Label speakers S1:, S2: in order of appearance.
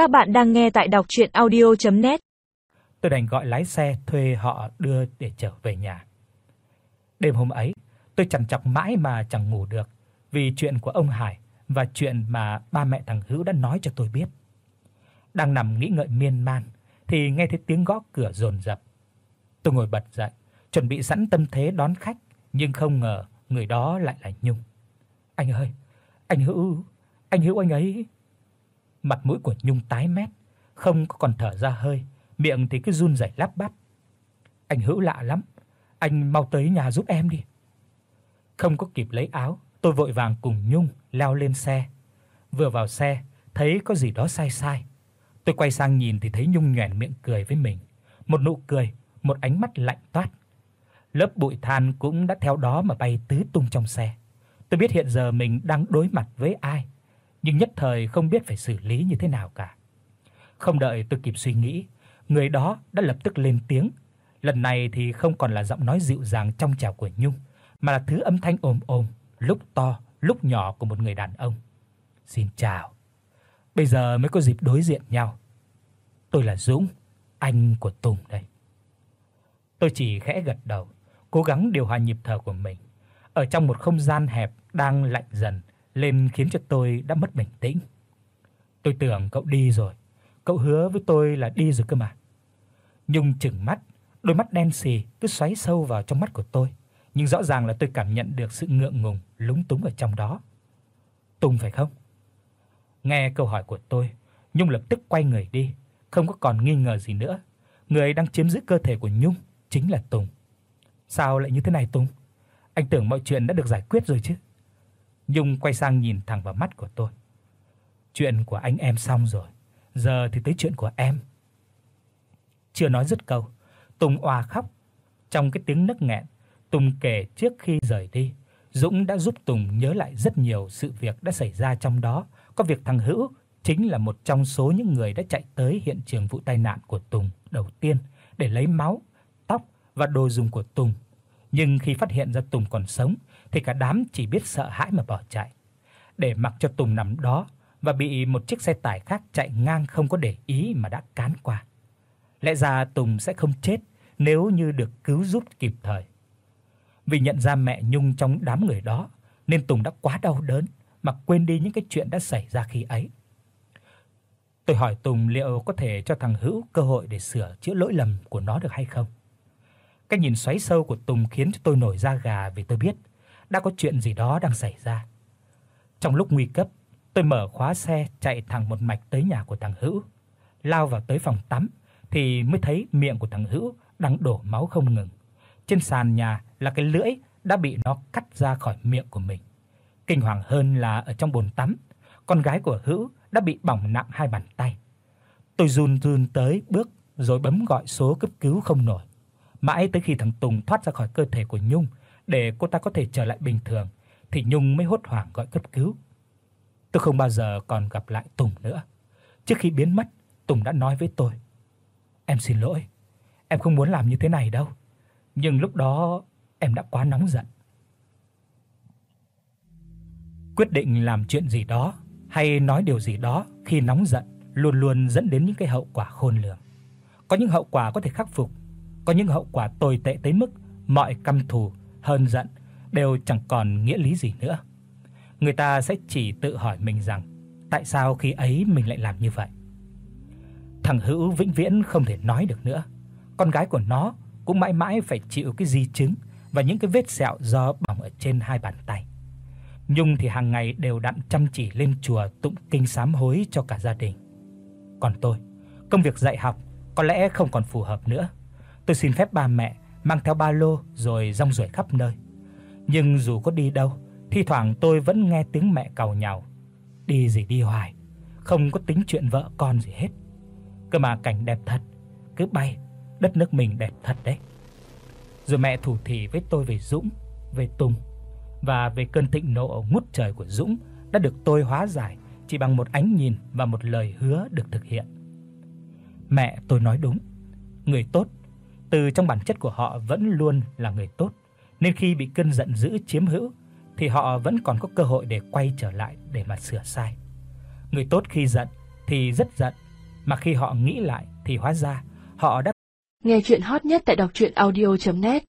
S1: Các bạn đang nghe tại đọc audio net
S2: Tôi đành gọi lái xe thuê họ đưa để trở về nhà. Đêm hôm ấy, tôi chằn chọc mãi mà chẳng ngủ được vì chuyện của ông Hải và chuyện mà ba mẹ thằng Hữu đã nói cho tôi biết. Đang nằm nghĩ ngợi miên man thì nghe thấy tiếng gõ cửa dồn dập. Tôi ngồi bật dậy, chuẩn bị sẵn tâm thế đón khách, nhưng không ngờ người đó lại là Nhung. "Anh ơi, anh Hữu, anh Hữu anh ấy." Mặt mũi của Nhung tái mét, không có còn thở ra hơi, miệng thì cứ run rẩy lắp bắp. "Anh Hữu lạ lắm, anh mau tới nhà giúp em đi." Không có kịp lấy áo, tôi vội vàng cùng Nhung leo lên xe. Vừa vào xe, thấy có gì đó sai sai. Tôi quay sang nhìn thì thấy Nhung nhoẻn miệng cười với mình, một nụ cười, một ánh mắt lạnh toát. Lớp bụi than cũng đã theo đó mà bay tứ tung trong xe. Tôi biết hiện giờ mình đang đối mặt với ai, nhưng nhất thời không biết phải xử lý như thế nào cả. Không đợi tôi kịp suy nghĩ, người đó đã lập tức lên tiếng. Lần này thì không còn là giọng nói dịu dàng trong trẻo của Nhung, mà là thứ âm thanh ồm ồm, lúc to, lúc nhỏ của một người đàn ông. "Xin chào. Bây giờ mới có dịp đối diện nhau. Tôi là Dũng, anh của Tùng đây." Tôi chỉ khẽ gật đầu, cố gắng điều hòa nhịp thở của mình. Ở trong một không gian hẹp đang lạnh dần lên khiến cho tôi đã mất bình tĩnh. Tôi tưởng cậu đi rồi, cậu hứa với tôi là đi rồi cơ mà. Nhung trừng mắt, đôi mắt đen sì cứ xoáy sâu vào trong mắt của tôi, nhưng rõ ràng là tôi cảm nhận được sự ngượng ngùng, lúng túng ở trong đó. Tùng phải không? Nghe câu hỏi của tôi, Nhung lập tức quay người đi, không có còn nghi ngờ gì nữa. Người đang chiếm giữ cơ thể của Nhung chính là Tùng. Sao lại như thế này Tùng? Anh tưởng mọi chuyện đã được giải quyết rồi chứ. Nhung quay sang nhìn thẳng vào mắt của tôi. Chuyện của anh em xong rồi, giờ thì tới chuyện của em. Chưa nói dứt câu, Tùng òa khóc. Trong cái tiếng nấc nghẹn, Tùng kể trước khi rời đi, Dũng đã giúp Tùng nhớ lại rất nhiều sự việc đã xảy ra trong đó, có việc thằng Hữu chính là một trong số những người đã chạy tới hiện trường vụ tai nạn của Tùng đầu tiên để lấy máu, tóc và đồ dùng của Tùng. Nhưng khi phát hiện ra Tùng còn sống thì cả đám chỉ biết sợ hãi mà bỏ chạy. Để mặc cho Tùng nằm đó và bị một chiếc xe tải khác chạy ngang không có để ý mà đã cán qua. Lẽ ra Tùng sẽ không chết nếu như được cứu giúp kịp thời. Vì nhận ra mẹ Nhung trong đám người đó, nên Tùng đã quá đau đớn mà quên đi những cái chuyện đã xảy ra khi ấy. Tôi hỏi Tùng liệu có thể cho thằng Hữu cơ hội để sửa chữa lỗi lầm của nó được hay không. Cái nhìn xoáy sâu của Tùng khiến cho tôi nổi da gà vì tôi biết đã có chuyện gì đó đang xảy ra. Trong lúc nguy cấp, tôi mở khóa xe chạy thẳng một mạch tới nhà của thằng Hữu. Lao vào tới phòng tắm thì mới thấy miệng của thằng Hữu đang đổ máu không ngừng. Trên sàn nhà là cái lưỡi đã bị nó cắt ra khỏi miệng của mình. Kinh hoàng hơn là ở trong bồn tắm, con gái của Hữu đã bị bỏng nặng hai bàn tay. Tôi run run tới bước rồi bấm gọi số cấp cứu không nổi. Mãi tới khi thằng Tùng thoát ra khỏi cơ thể của Nhung để cô ta có thể trở lại bình thường thì Nhung mới hốt hoảng gọi cấp cứu. Tôi không bao giờ còn gặp lại Tùng nữa. Trước khi biến mất, Tùng đã nói với tôi: "Em xin lỗi, em không muốn làm như thế này đâu, nhưng lúc đó em đã quá nóng giận." Quyết định làm chuyện gì đó hay nói điều gì đó khi nóng giận luôn luôn dẫn đến những cái hậu quả khôn lường. Có những hậu quả có thể khắc phục, có những hậu quả tồi tệ tới mức mọi căm thù, hờn giận đều chẳng còn nghĩa lý gì nữa. Người ta sẽ chỉ tự hỏi mình rằng tại sao khi ấy mình lại làm như vậy. Thằng Hữu vĩnh viễn không thể nói được nữa. Con gái của nó cũng mãi mãi phải chịu cái di chứng và những cái vết sẹo do bỏng ở trên hai bàn tay. Nhung thì hàng ngày đều đặn chăm chỉ lên chùa tụng kinh sám hối cho cả gia đình. Còn tôi, công việc dạy học có lẽ không còn phù hợp nữa. Tôi xin phép ba mẹ mang theo ba lô rồi rong ruổi khắp nơi. Nhưng dù có đi đâu, thi thoảng tôi vẫn nghe tiếng mẹ càu nhàu. Đi gì đi hoài, không có tính chuyện vợ con gì hết. Cơ mà cảnh đẹp thật, cứ bay, đất nước mình đẹp thật đấy. Rồi mẹ thủ thỉ với tôi về Dũng, về Tùng và về cơn thịnh nộ ngút trời của Dũng đã được tôi hóa giải chỉ bằng một ánh nhìn và một lời hứa được thực hiện. Mẹ tôi nói đúng, người tốt từ trong bản chất của họ vẫn luôn là người tốt, nên khi bị cơn giận dữ chiếm hữu thì họ vẫn còn có cơ hội để quay trở lại để mà sửa sai. Người tốt khi giận thì rất giận mà khi họ nghĩ lại thì hóa ra họ đã
S3: Nghe truyện hot nhất tại doctruyenaudio.net